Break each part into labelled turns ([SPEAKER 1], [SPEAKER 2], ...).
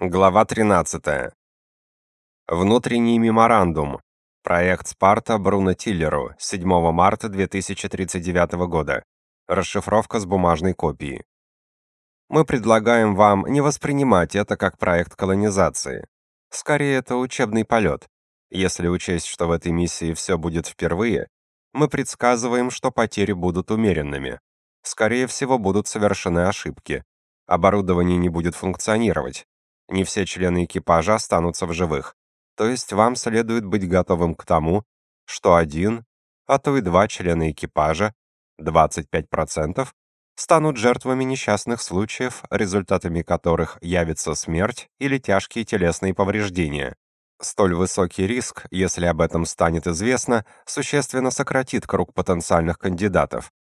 [SPEAKER 1] Глава 13. Внутренний меморандум. Проект Спарта Бруно Тиллеру. 7 марта 2039 года. Расшифровка с бумажной копии. Мы предлагаем вам не воспринимать это как проект колонизации. Скорее, это учебный полет. Если учесть, что в этой миссии все будет впервые, мы предсказываем, что потери будут умеренными. Скорее всего, будут совершены ошибки. Оборудование не будет функционировать не все члены экипажа останутся в живых. То есть вам следует быть готовым к тому, что один, а то и два члена экипажа, 25%, станут жертвами несчастных случаев, результатами которых явится смерть или тяжкие телесные повреждения. Столь высокий риск, если об этом станет известно, существенно сократит круг потенциальных кандидатов.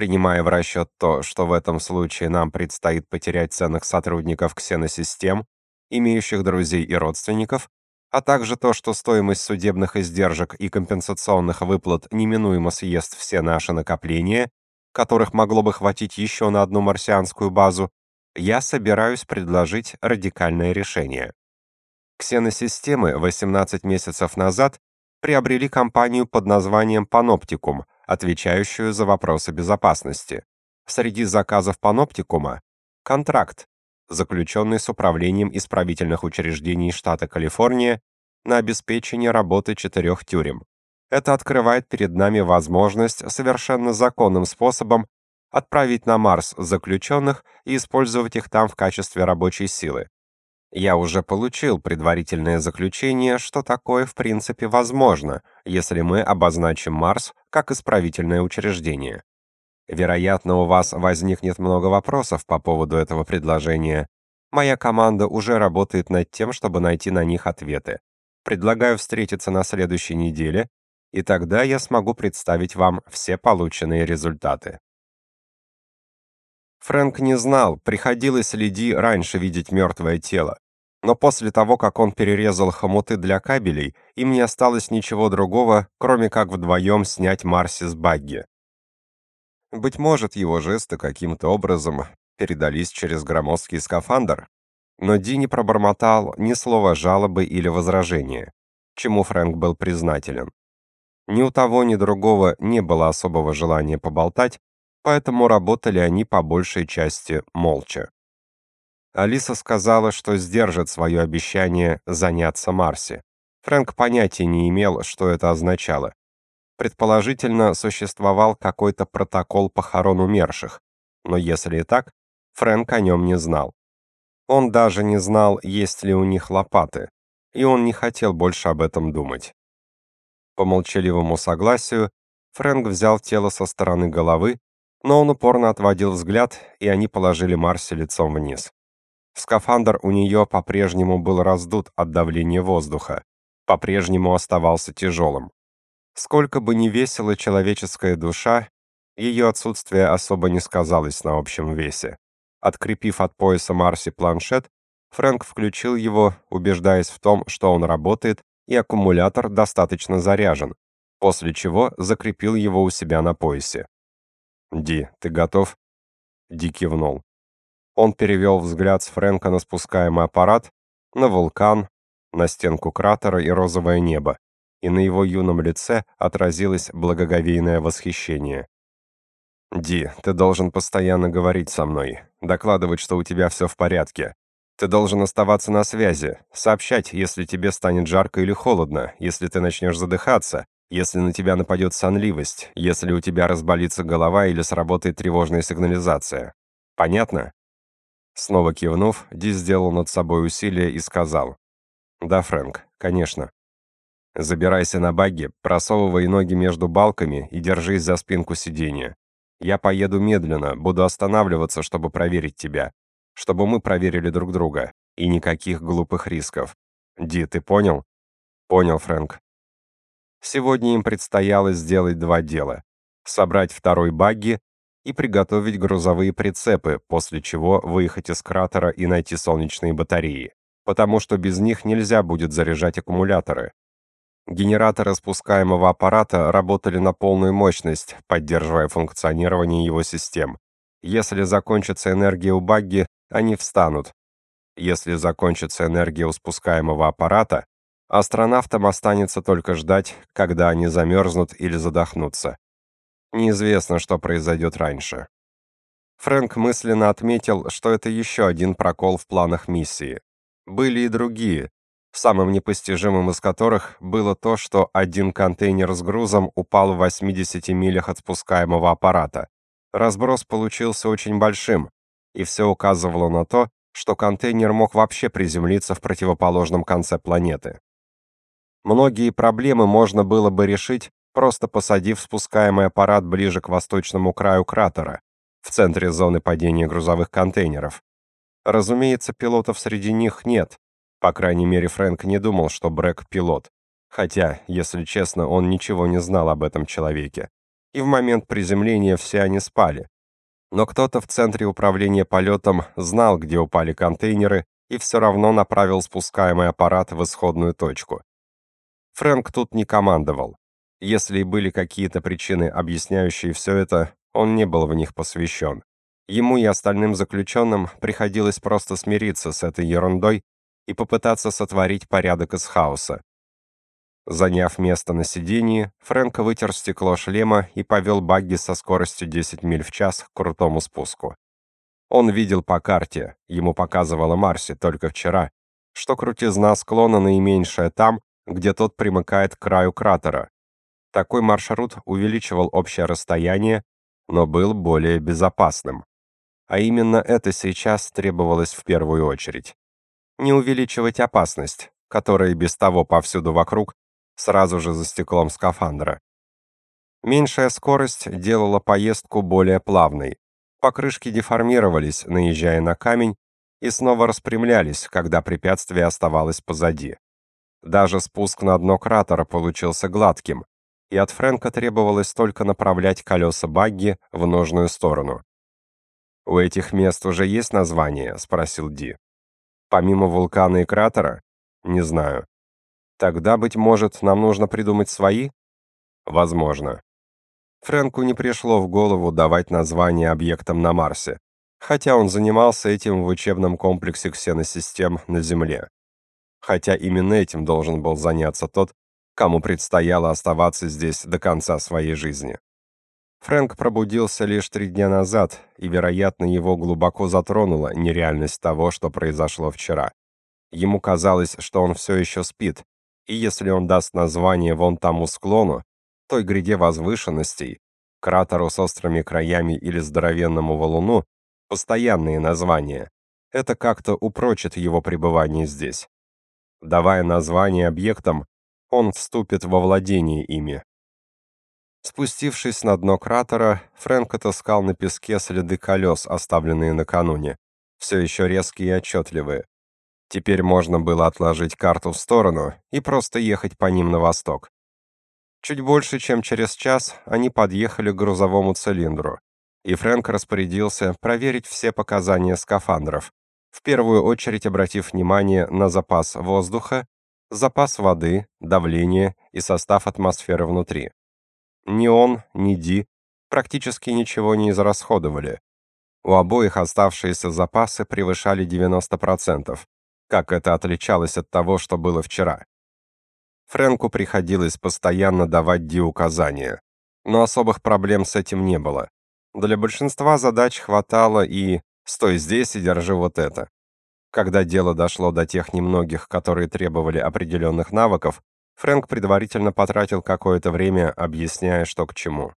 [SPEAKER 1] Принимая в расчет то, что в этом случае нам предстоит потерять ценных сотрудников ксеносистем, имеющих друзей и родственников, а также то, что стоимость судебных издержек и компенсационных выплат неминуемо съест все наши накопления, которых могло бы хватить еще на одну марсианскую базу, я собираюсь предложить радикальное решение. Ксеносистемы 18 месяцев назад приобрели компанию под названием Panopticum, отвечающую за вопросы безопасности. Среди заказов Panopticum – контракт, заключенный с управлением исправительных учреждений штата Калифорния на обеспечение работы четырех тюрем. Это открывает перед нами возможность совершенно законным способом отправить на Марс заключенных и использовать их там в качестве рабочей силы. Я уже получил предварительное заключение, что такое в принципе возможно, если мы обозначим Марс как исправительное учреждение. Вероятно, у вас возникнет много вопросов по поводу этого предложения. Моя команда уже работает над тем, чтобы найти на них ответы. Предлагаю встретиться на следующей неделе, и тогда я смогу представить вам все полученные результаты. Фрэнк не знал, приходилось ли Ди раньше видеть мертвое тело. Но после того, как он перерезал хомуты для кабелей, им не осталось ничего другого, кроме как вдвоем снять Марси с багги. Быть может, его жесты каким-то образом передались через громоздкий скафандр, но Ди не пробормотал ни слова жалобы или возражения, чему Фрэнк был признателен. Ни у того, ни другого не было особого желания поболтать, поэтому работали они по большей части молча. Алиса сказала, что сдержит свое обещание заняться Марси. Фрэнк понятия не имел, что это означало. Предположительно, существовал какой-то протокол похорон умерших, но если и так, Фрэнк о нем не знал. Он даже не знал, есть ли у них лопаты, и он не хотел больше об этом думать. По молчаливому согласию Фрэнк взял тело со стороны головы, но он упорно отводил взгляд, и они положили Марси лицом вниз. Скафандр у нее по-прежнему был раздут от давления воздуха, по-прежнему оставался тяжелым. Сколько бы ни весила человеческая душа, ее отсутствие особо не сказалось на общем весе. Открепив от пояса Марси планшет, Фрэнк включил его, убеждаясь в том, что он работает и аккумулятор достаточно заряжен, после чего закрепил его у себя на поясе. «Ди, ты готов?» Ди кивнул. Он перевел взгляд с Фрэнка на спускаемый аппарат, на вулкан, на стенку кратера и розовое небо, и на его юном лице отразилось благоговейное восхищение. «Ди, ты должен постоянно говорить со мной, докладывать, что у тебя все в порядке. Ты должен оставаться на связи, сообщать, если тебе станет жарко или холодно, если ты начнешь задыхаться, если на тебя нападет сонливость, если у тебя разболится голова или сработает тревожная сигнализация. Понятно?» Снова кивнув, Ди сделал над собой усилие и сказал. «Да, Фрэнк, конечно. Забирайся на багги, просовывай ноги между балками и держись за спинку сиденья. Я поеду медленно, буду останавливаться, чтобы проверить тебя. Чтобы мы проверили друг друга. И никаких глупых рисков. Ди, ты понял?» «Понял, Фрэнк». Сегодня им предстояло сделать два дела. Собрать второй багги и приготовить грузовые прицепы, после чего выехать из кратера и найти солнечные батареи, потому что без них нельзя будет заряжать аккумуляторы. Генераторы спускаемого аппарата работали на полную мощность, поддерживая функционирование его систем. Если закончится энергия у багги, они встанут. Если закончится энергия у спускаемого аппарата, астронавтам останется только ждать, когда они замерзнут или задохнутся. Неизвестно, что произойдет раньше. Фрэнк мысленно отметил, что это еще один прокол в планах миссии. Были и другие, самым непостижимым из которых было то, что один контейнер с грузом упал в 80 милях от спускаемого аппарата. Разброс получился очень большим, и все указывало на то, что контейнер мог вообще приземлиться в противоположном конце планеты. Многие проблемы можно было бы решить, просто посадив спускаемый аппарат ближе к восточному краю кратера, в центре зоны падения грузовых контейнеров. Разумеется, пилотов среди них нет, по крайней мере, Фрэнк не думал, что Брэк пилот. Хотя, если честно, он ничего не знал об этом человеке. И в момент приземления все они спали. Но кто-то в центре управления полетом знал, где упали контейнеры, и все равно направил спускаемый аппарат в исходную точку. Фрэнк тут не командовал. Если и были какие-то причины, объясняющие все это, он не был в них посвящен. Ему и остальным заключенным приходилось просто смириться с этой ерундой и попытаться сотворить порядок из хаоса. Заняв место на сиденье, Фрэнк вытер стекло шлема и повел багги со скоростью 10 миль в час к крутому спуску. Он видел по карте, ему показывала Марси только вчера, что крутизна склона наименьшая там, где тот примыкает к краю кратера. Такой маршрут увеличивал общее расстояние, но был более безопасным. А именно это сейчас требовалось в первую очередь не увеличивать опасность, которая без того повсюду вокруг, сразу же за стеклом скафандра. Меньшая скорость делала поездку более плавной. Покрышки деформировались, наезжая на камень, и снова распрямлялись, когда препятствие оставалось позади. Даже спуск на дно кратера получился гладким, и от Фрэнка требовалось только направлять колеса багги в нужную сторону. «У этих мест уже есть название?» — спросил Ди. Помимо вулкана и кратера? Не знаю. Тогда, быть может, нам нужно придумать свои? Возможно. Фрэнку не пришло в голову давать название объектам на Марсе, хотя он занимался этим в учебном комплексе ксеносистем на Земле. Хотя именно этим должен был заняться тот, кому предстояло оставаться здесь до конца своей жизни. Фрэнк пробудился лишь три дня назад, и, вероятно, его глубоко затронула нереальность того, что произошло вчера. Ему казалось, что он все еще спит, и если он даст название вон тому склону, той гряде возвышенностей, кратеру с острыми краями или здоровенному валуну, постоянные названия, это как-то упрочит его пребывание здесь. Давая название объектам, он вступит во владение ими, Спустившись на дно кратера, Фрэнк отыскал на песке следы колес, оставленные накануне, все еще резкие и отчетливые. Теперь можно было отложить карту в сторону и просто ехать по ним на восток. Чуть больше, чем через час, они подъехали к грузовому цилиндру, и Фрэнк распорядился проверить все показания скафандров, в первую очередь обратив внимание на запас воздуха, запас воды, давление и состав атмосферы внутри. Ни он, ни Ди практически ничего не израсходовали. У обоих оставшиеся запасы превышали 90%. Как это отличалось от того, что было вчера? Фрэнку приходилось постоянно давать Ди указания, но особых проблем с этим не было. Для большинства задач хватало и «стой здесь и держи вот это». Когда дело дошло до тех немногих, которые требовали определенных навыков, Фрэнк предварительно потратил какое-то время, объясняя, что к чему.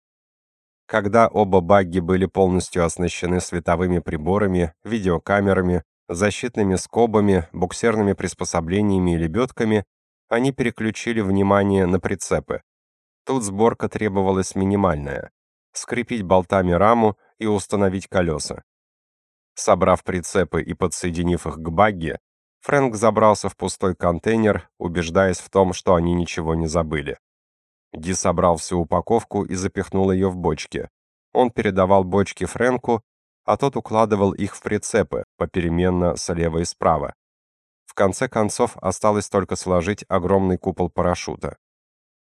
[SPEAKER 1] Когда оба багги были полностью оснащены световыми приборами, видеокамерами, защитными скобами, буксирными приспособлениями и лебедками, они переключили внимание на прицепы. Тут сборка требовалась минимальная — скрепить болтами раму и установить колеса. Собрав прицепы и подсоединив их к багги, Фрэнк забрался в пустой контейнер, убеждаясь в том, что они ничего не забыли. Ди собрал всю упаковку и запихнул ее в бочки. Он передавал бочки Фрэнку, а тот укладывал их в прицепы, попеременно слева и справа. В конце концов, осталось только сложить огромный купол парашюта.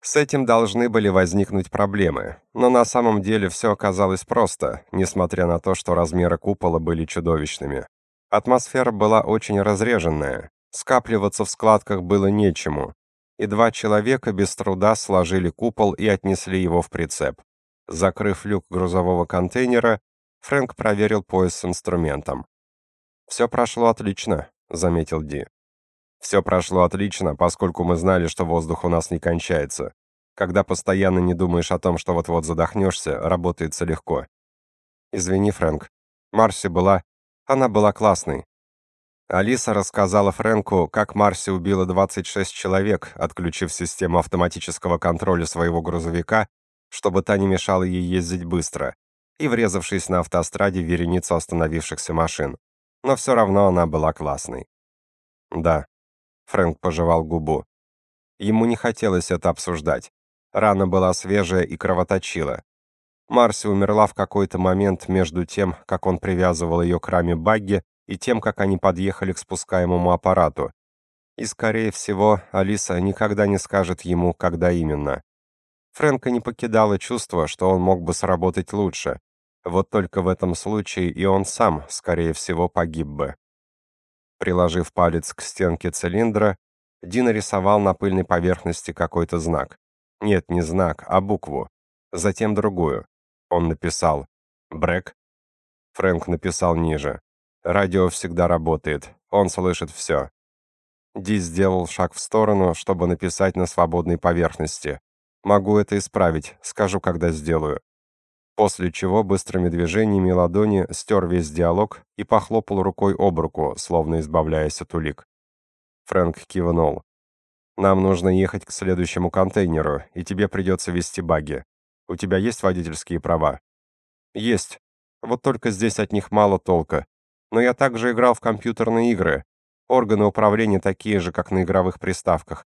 [SPEAKER 1] С этим должны были возникнуть проблемы, но на самом деле все оказалось просто, несмотря на то, что размеры купола были чудовищными. Атмосфера была очень разреженная, скапливаться в складках было нечему, и два человека без труда сложили купол и отнесли его в прицеп. Закрыв люк грузового контейнера, Фрэнк проверил пояс с инструментом. «Все прошло отлично», — заметил Ди. «Все прошло отлично, поскольку мы знали, что воздух у нас не кончается. Когда постоянно не думаешь о том, что вот-вот задохнешься, работается легко». «Извини, Фрэнк. Марси была... Она была классной. Алиса рассказала Фрэнку, как Марси убила 26 человек, отключив систему автоматического контроля своего грузовика, чтобы та не мешала ей ездить быстро, и врезавшись на автостраде в вереницу остановившихся машин. Но все равно она была классной. Да. Фрэнк пожевал губу. Ему не хотелось это обсуждать. Рана была свежая и кровоточила. Марси умерла в какой-то момент между тем, как он привязывал ее к раме багги, и тем, как они подъехали к спускаемому аппарату. И, скорее всего, Алиса никогда не скажет ему, когда именно. Фрэнка не покидало чувство, что он мог бы сработать лучше. Вот только в этом случае и он сам, скорее всего, погиб бы. Приложив палец к стенке цилиндра, Дин рисовал на пыльной поверхности какой-то знак. Нет, не знак, а букву. Затем другую. Он написал «Брэк». Фрэнк написал ниже. «Радио всегда работает. Он слышит все». Ди сделал шаг в сторону, чтобы написать на свободной поверхности. «Могу это исправить. Скажу, когда сделаю». После чего быстрыми движениями ладони стер весь диалог и похлопал рукой об руку, словно избавляясь от улик. Фрэнк кивнул. «Нам нужно ехать к следующему контейнеру, и тебе придется вести баги. У тебя есть водительские права? Есть. Вот только здесь от них мало толка. Но я также играл в компьютерные игры. Органы управления такие же, как на игровых приставках.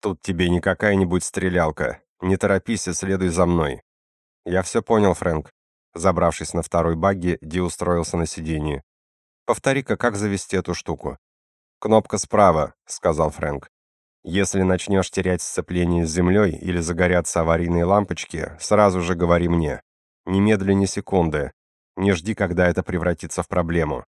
[SPEAKER 1] Тут тебе не какая-нибудь стрелялка. Не торопись и следуй за мной. Я все понял, Фрэнк. Забравшись на второй багги, Ди устроился на сиденье. Повтори-ка, как завести эту штуку. Кнопка справа, сказал Фрэнк. Если начнешь терять сцепление с землей или загорятся аварийные лампочки, сразу же говори мне. Немедли ни секунды. Не жди, когда это превратится в проблему.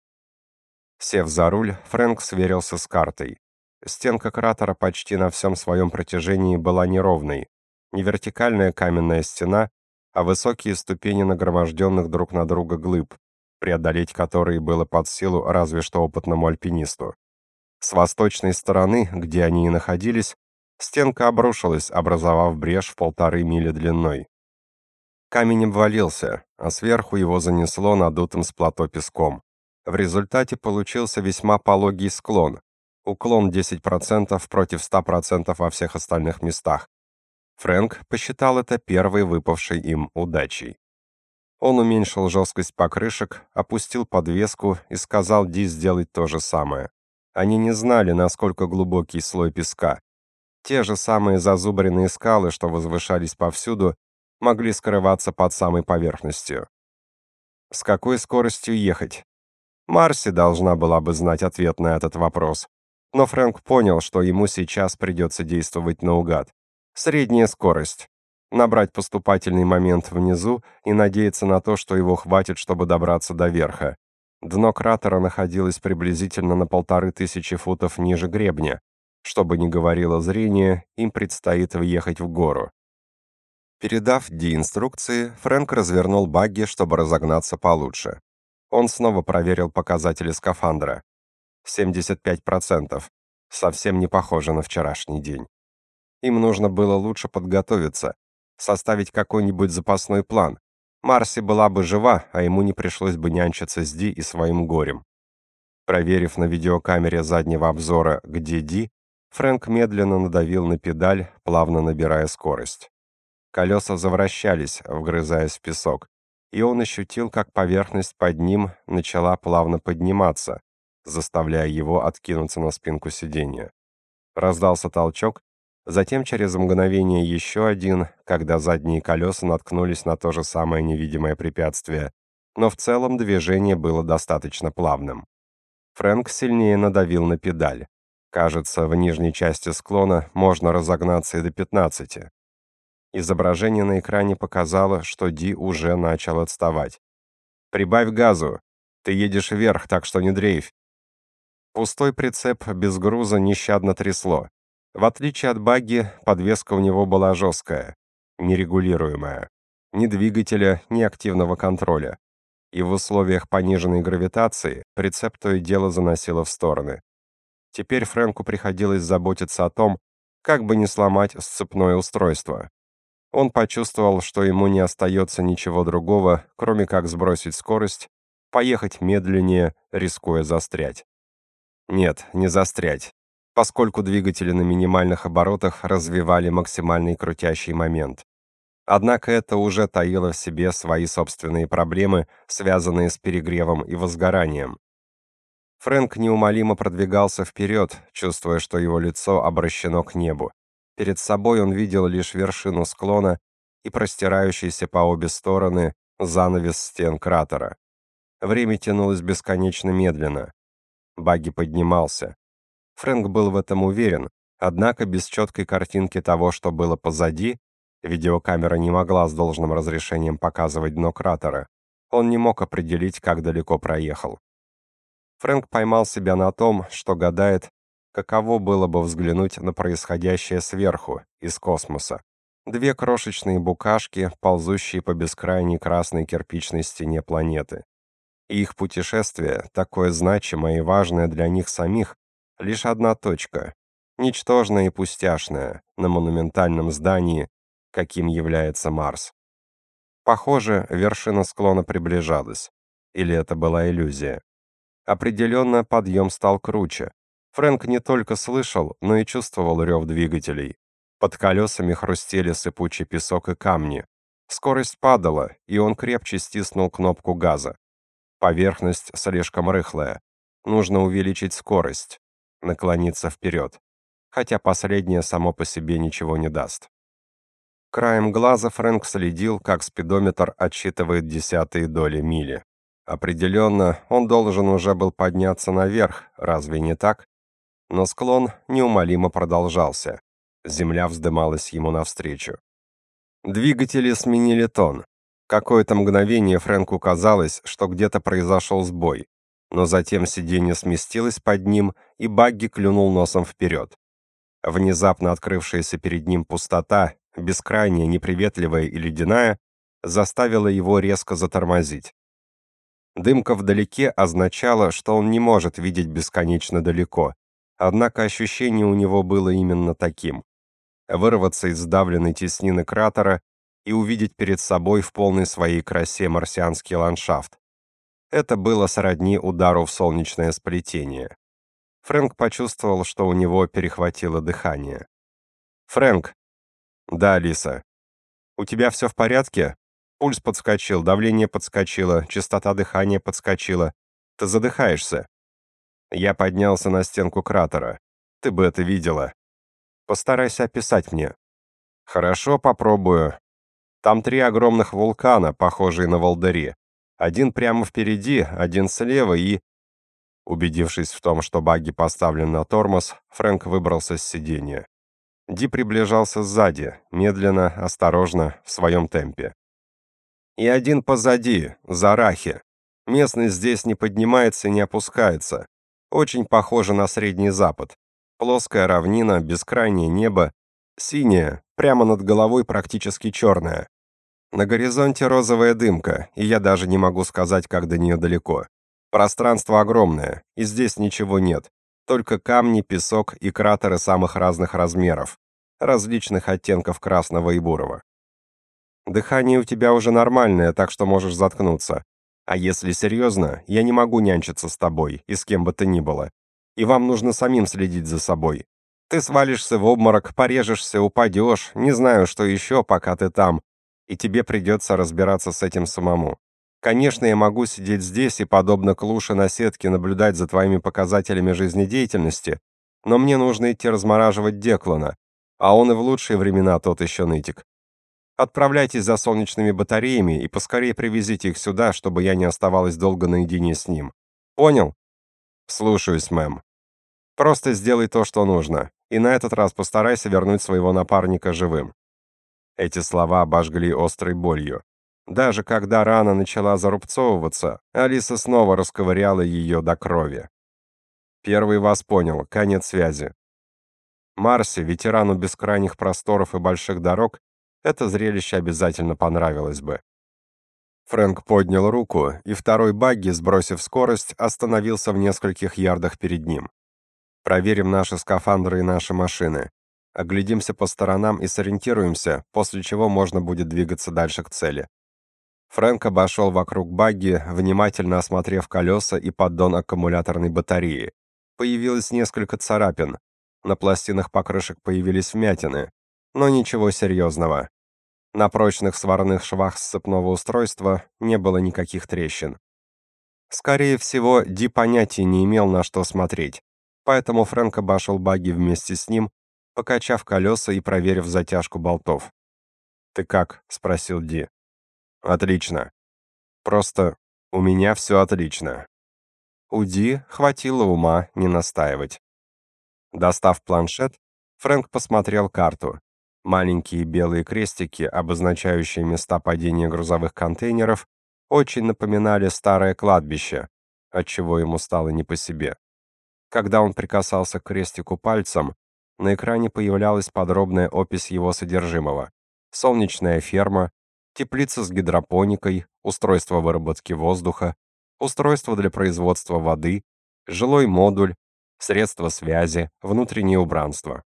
[SPEAKER 1] Сев за руль, Фрэнк сверился с картой. Стенка кратера почти на всем своем протяжении была неровной. Не вертикальная каменная стена, а высокие ступени нагроможденных друг на друга глыб, преодолеть которые было под силу разве что опытному альпинисту. С восточной стороны, где они и находились, стенка обрушилась, образовав брешь в полторы мили длиной. Камень обвалился, а сверху его занесло надутым с плато песком. В результате получился весьма пологий склон, уклон 10% против 100% во всех остальных местах. Фрэнк посчитал это первой выпавшей им удачей. Он уменьшил жесткость покрышек, опустил подвеску и сказал Ди сделать то же самое. Они не знали, насколько глубокий слой песка. Те же самые зазубренные скалы, что возвышались повсюду, могли скрываться под самой поверхностью. С какой скоростью ехать? Марси должна была бы знать ответ на этот вопрос. Но Фрэнк понял, что ему сейчас придется действовать наугад. Средняя скорость. Набрать поступательный момент внизу и надеяться на то, что его хватит, чтобы добраться до верха. Дно кратера находилось приблизительно на полторы тысячи футов ниже гребня. Что бы ни говорило зрение, им предстоит въехать в гору. Передав Ди инструкции, Фрэнк развернул багги, чтобы разогнаться получше. Он снова проверил показатели скафандра. 75%. Совсем не похоже на вчерашний день. Им нужно было лучше подготовиться, составить какой-нибудь запасной план, Марси была бы жива, а ему не пришлось бы нянчиться с Ди и своим горем. Проверив на видеокамере заднего обзора, где Ди, Фрэнк медленно надавил на педаль, плавно набирая скорость. Колеса завращались, вгрызаясь в песок, и он ощутил, как поверхность под ним начала плавно подниматься, заставляя его откинуться на спинку сиденья. Раздался толчок, Затем через мгновение еще один, когда задние колеса наткнулись на то же самое невидимое препятствие, но в целом движение было достаточно плавным. Фрэнк сильнее надавил на педаль. Кажется, в нижней части склона можно разогнаться и до 15. Изображение на экране показало, что Ди уже начал отставать. «Прибавь газу!» Ты едешь вверх, так что не дрейфь. Пустой прицеп без груза нещадно трясло. В отличие от багги, подвеска у него была жесткая, нерегулируемая. Ни двигателя, ни активного контроля. И в условиях пониженной гравитации прицеп то и дело заносило в стороны. Теперь Фрэнку приходилось заботиться о том, как бы не сломать сцепное устройство. Он почувствовал, что ему не остается ничего другого, кроме как сбросить скорость, поехать медленнее, рискуя застрять. Нет, не застрять, поскольку двигатели на минимальных оборотах развивали максимальный крутящий момент. Однако это уже таило в себе свои собственные проблемы, связанные с перегревом и возгоранием. Фрэнк неумолимо продвигался вперед, чувствуя, что его лицо обращено к небу. Перед собой он видел лишь вершину склона и простирающийся по обе стороны занавес стен кратера. Время тянулось бесконечно медленно. Багги поднимался. Фрэнк был в этом уверен, однако без четкой картинки того, что было позади, видеокамера не могла с должным разрешением показывать дно кратера, он не мог определить, как далеко проехал. Фрэнк поймал себя на том, что гадает, каково было бы взглянуть на происходящее сверху, из космоса. Две крошечные букашки, ползущие по бескрайней красной кирпичной стене планеты. И их путешествие, такое значимое и важное для них самих, лишь одна точка, ничтожная и пустяшная, на монументальном здании, каким является Марс. Похоже, вершина склона приближалась. Или это была иллюзия? Определенно, подъем стал круче. Фрэнк не только слышал, но и чувствовал рев двигателей. Под колесами хрустели сыпучий песок и камни. Скорость падала, и он крепче стиснул кнопку газа. Поверхность слишком рыхлая. Нужно увеличить скорость, наклониться вперед. Хотя последнее само по себе ничего не даст. Краем глаза Фрэнк следил, как спидометр отсчитывает десятые доли мили. Определенно, он должен уже был подняться наверх, разве не так? Но склон неумолимо продолжался. Земля вздымалась ему навстречу. Двигатели сменили тон. Какое-то мгновение Фрэнку казалось, что где-то произошел сбой, но затем сиденье сместилось под ним, и Багги клюнул носом вперед. Внезапно открывшаяся перед ним пустота, бескрайняя, неприветливая и ледяная, заставила его резко затормозить. Дымка вдалеке означала, что он не может видеть бесконечно далеко. Однако ощущение у него было именно таким. Вырваться из сдавленной теснины кратера и увидеть перед собой в полной своей красе марсианский ландшафт. Это было сродни удару в солнечное сплетение. Фрэнк почувствовал, что у него перехватило дыхание. «Фрэнк!» «Да, Алиса. У тебя все в порядке?» Пульс подскочил, давление подскочило, частота дыхания подскочила. Ты задыхаешься. Я поднялся на стенку кратера. Ты бы это видела. Постарайся описать мне. Хорошо, попробую. Там три огромных вулкана, похожие на волдыри. Один прямо впереди, один слева и... Убедившись в том, что багги поставлен на тормоз, Фрэнк выбрался с сиденья. Ди приближался сзади, медленно, осторожно, в своем темпе и один позади, за Рахи. Местность здесь не поднимается и не опускается. Очень похоже на Средний Запад. Плоская равнина, бескрайнее небо, синее, прямо над головой практически черное. На горизонте розовая дымка, и я даже не могу сказать, как до нее далеко. Пространство огромное, и здесь ничего нет. Только камни, песок и кратеры самых разных размеров, различных оттенков красного и бурого. Дыхание у тебя уже нормальное, так что можешь заткнуться. А если серьезно, я не могу нянчиться с тобой и с кем бы то ни было. И вам нужно самим следить за собой. Ты свалишься в обморок, порежешься, упадешь, не знаю, что еще, пока ты там, и тебе придется разбираться с этим самому. Конечно, я могу сидеть здесь и, подобно клуше на сетке, наблюдать за твоими показателями жизнедеятельности, но мне нужно идти размораживать Деклана, а он и в лучшие времена тот еще нытик. Отправляйтесь за солнечными батареями и поскорее привезите их сюда, чтобы я не оставалась долго наедине с ним. Понял? Слушаюсь, мэм. Просто сделай то, что нужно, и на этот раз постарайся вернуть своего напарника живым. Эти слова обожгли острой болью. Даже когда рана начала зарубцовываться, Алиса снова расковыряла ее до крови. Первый вас понял, конец связи. Марсе, ветерану бескрайних просторов и больших дорог, это зрелище обязательно понравилось бы. Фрэнк поднял руку, и второй багги, сбросив скорость, остановился в нескольких ярдах перед ним. Проверим наши скафандры и наши машины. Оглядимся по сторонам и сориентируемся, после чего можно будет двигаться дальше к цели. Фрэнк обошел вокруг багги, внимательно осмотрев колеса и поддон аккумуляторной батареи. Появилось несколько царапин. На пластинах покрышек появились вмятины, но ничего серьезного. На прочных сварных швах сцепного устройства не было никаких трещин. Скорее всего, Ди понятия не имел, на что смотреть, поэтому Фрэнк обошел багги вместе с ним, покачав колеса и проверив затяжку болтов. «Ты как?» — спросил Ди. «Отлично. Просто у меня все отлично». У Ди хватило ума не настаивать. Достав планшет, Фрэнк посмотрел карту. Маленькие белые крестики, обозначающие места падения грузовых контейнеров, очень напоминали старое кладбище, отчего ему стало не по себе. Когда он прикасался к крестику пальцем, на экране появлялась подробная опись его содержимого. Солнечная ферма, теплица с гидропоникой, устройство выработки воздуха, устройство для производства воды, жилой модуль, средства связи, внутреннее убранство.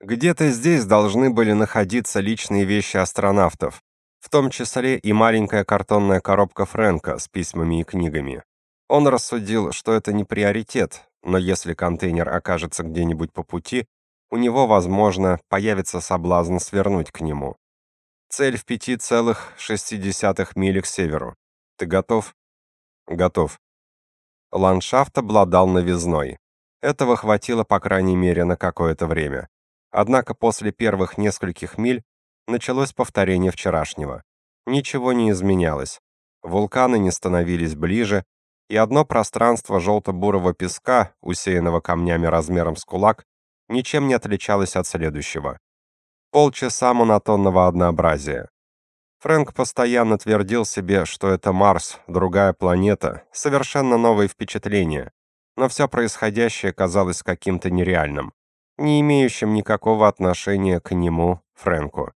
[SPEAKER 1] Где-то здесь должны были находиться личные вещи астронавтов, в том числе и маленькая картонная коробка Фрэнка с письмами и книгами. Он рассудил, что это не приоритет, но если контейнер окажется где-нибудь по пути, у него, возможно, появится соблазн свернуть к нему. Цель в 5,6 мили к северу. Ты готов? Готов. Ландшафт обладал новизной. Этого хватило, по крайней мере, на какое-то время. Однако после первых нескольких миль началось повторение вчерашнего. Ничего не изменялось. Вулканы не становились ближе, и одно пространство желто-бурого песка, усеянного камнями размером с кулак, ничем не отличалось от следующего. Полчаса монотонного однообразия. Фрэнк постоянно твердил себе, что это Марс, другая планета, совершенно новые впечатления, но все происходящее казалось каким-то нереальным не имеющим никакого отношения к нему, Фрэнку.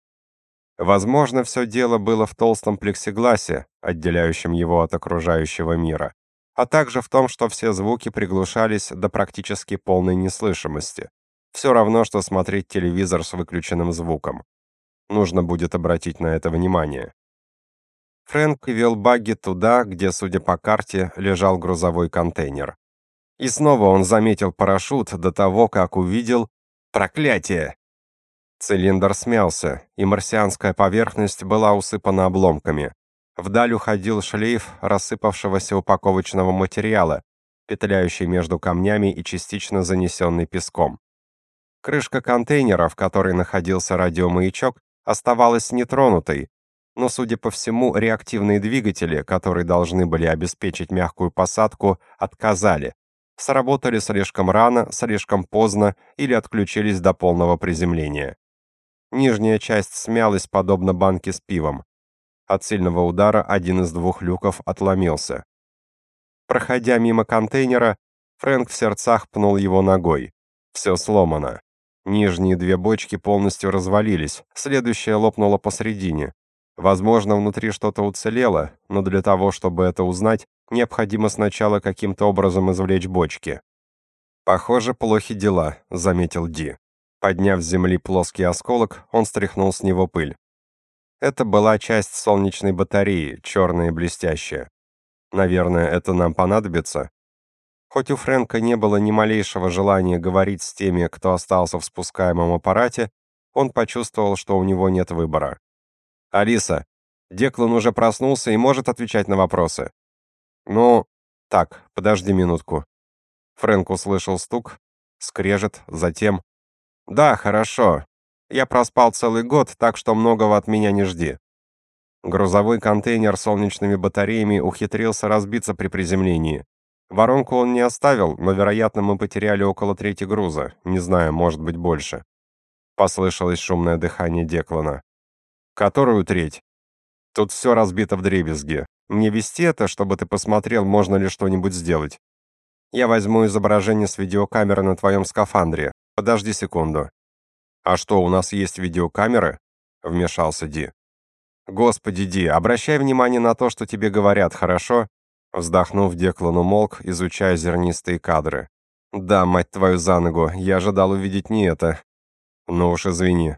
[SPEAKER 1] Возможно, все дело было в толстом плексигласе, отделяющем его от окружающего мира, а также в том, что все звуки приглушались до практически полной неслышимости. Все равно, что смотреть телевизор с выключенным звуком. Нужно будет обратить на это внимание. Фрэнк вел багги туда, где, судя по карте, лежал грузовой контейнер. И снова он заметил парашют до того, как увидел проклятие. Цилиндр смялся, и марсианская поверхность была усыпана обломками. Вдаль уходил шлейф рассыпавшегося упаковочного материала, петляющий между камнями и частично занесенный песком. Крышка контейнера, в которой находился радиомаячок, оставалась нетронутой, но, судя по всему, реактивные двигатели, которые должны были обеспечить мягкую посадку, отказали сработали слишком рано, слишком поздно или отключились до полного приземления. Нижняя часть смялась подобно банке с пивом. От сильного удара один из двух люков отломился. Проходя мимо контейнера, Фрэнк в сердцах пнул его ногой. Все сломано. Нижние две бочки полностью развалились, следующая лопнула посредине. Возможно, внутри что-то уцелело, но для того, чтобы это узнать, необходимо сначала каким-то образом извлечь бочки. «Похоже, плохи дела», — заметил Ди. Подняв с земли плоский осколок, он стряхнул с него пыль. Это была часть солнечной батареи, черная и блестящая. Наверное, это нам понадобится. Хоть у Фрэнка не было ни малейшего желания говорить с теми, кто остался в спускаемом аппарате, он почувствовал, что у него нет выбора. «Алиса, Деклан уже проснулся и может отвечать на вопросы. «Ну, так, подожди минутку». Фрэнк услышал стук, скрежет, затем... «Да, хорошо. Я проспал целый год, так что многого от меня не жди». Грузовой контейнер с солнечными батареями ухитрился разбиться при приземлении. Воронку он не оставил, но, вероятно, мы потеряли около трети груза, не знаю, может быть, больше. Послышалось шумное дыхание Деклана. «Которую треть?» Тут все разбито вдребезги. Мне вести это, чтобы ты посмотрел, можно ли что-нибудь сделать. Я возьму изображение с видеокамеры на твоем скафандре. Подожди секунду. А что, у нас есть видеокамеры? Вмешался Ди. Господи, Ди, обращай внимание на то, что тебе говорят, хорошо? Вздохнув, Деклан умолк, изучая зернистые кадры. Да, мать твою за ногу, я ожидал увидеть не это. Ну уж извини.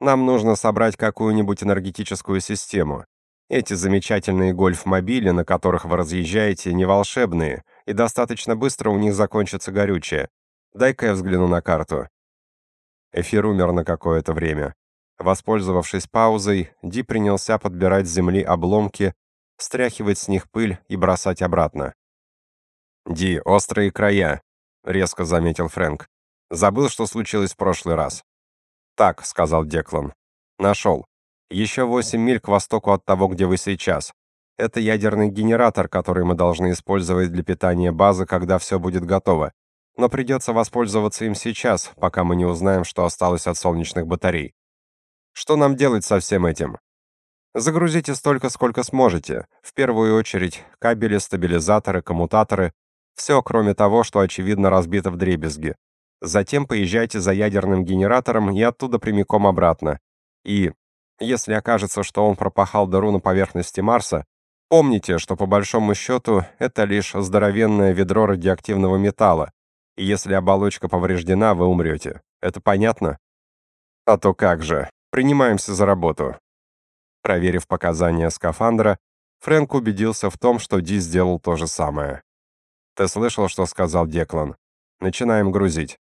[SPEAKER 1] Нам нужно собрать какую-нибудь энергетическую систему. Эти замечательные гольф-мобили, на которых вы разъезжаете, не волшебные, и достаточно быстро у них закончится горючее. Дай-ка я взгляну на карту. Эфир умер на какое-то время. Воспользовавшись паузой, Ди принялся подбирать с земли обломки, стряхивать с них пыль и бросать обратно. «Ди, острые края», — резко заметил Фрэнк. «Забыл, что случилось в прошлый раз». «Так», — сказал Деклан. «Нашел. Еще восемь миль к востоку от того, где вы сейчас. Это ядерный генератор, который мы должны использовать для питания базы, когда все будет готово. Но придется воспользоваться им сейчас, пока мы не узнаем, что осталось от солнечных батарей. Что нам делать со всем этим? Загрузите столько, сколько сможете. В первую очередь кабели, стабилизаторы, коммутаторы, все, кроме того, что очевидно разбито вдребезги. Затем поезжайте за ядерным генератором и оттуда прямиком обратно. И если окажется, что он пропахал дыру на поверхности Марса, помните, что по большому счету это лишь здоровенное ведро радиоактивного металла, и если оболочка повреждена, вы умрете. Это понятно? А то как же. Принимаемся за работу. Проверив показания скафандра, Фрэнк убедился в том, что Ди сделал то же самое. «Ты слышал, что сказал Деклан? Начинаем грузить».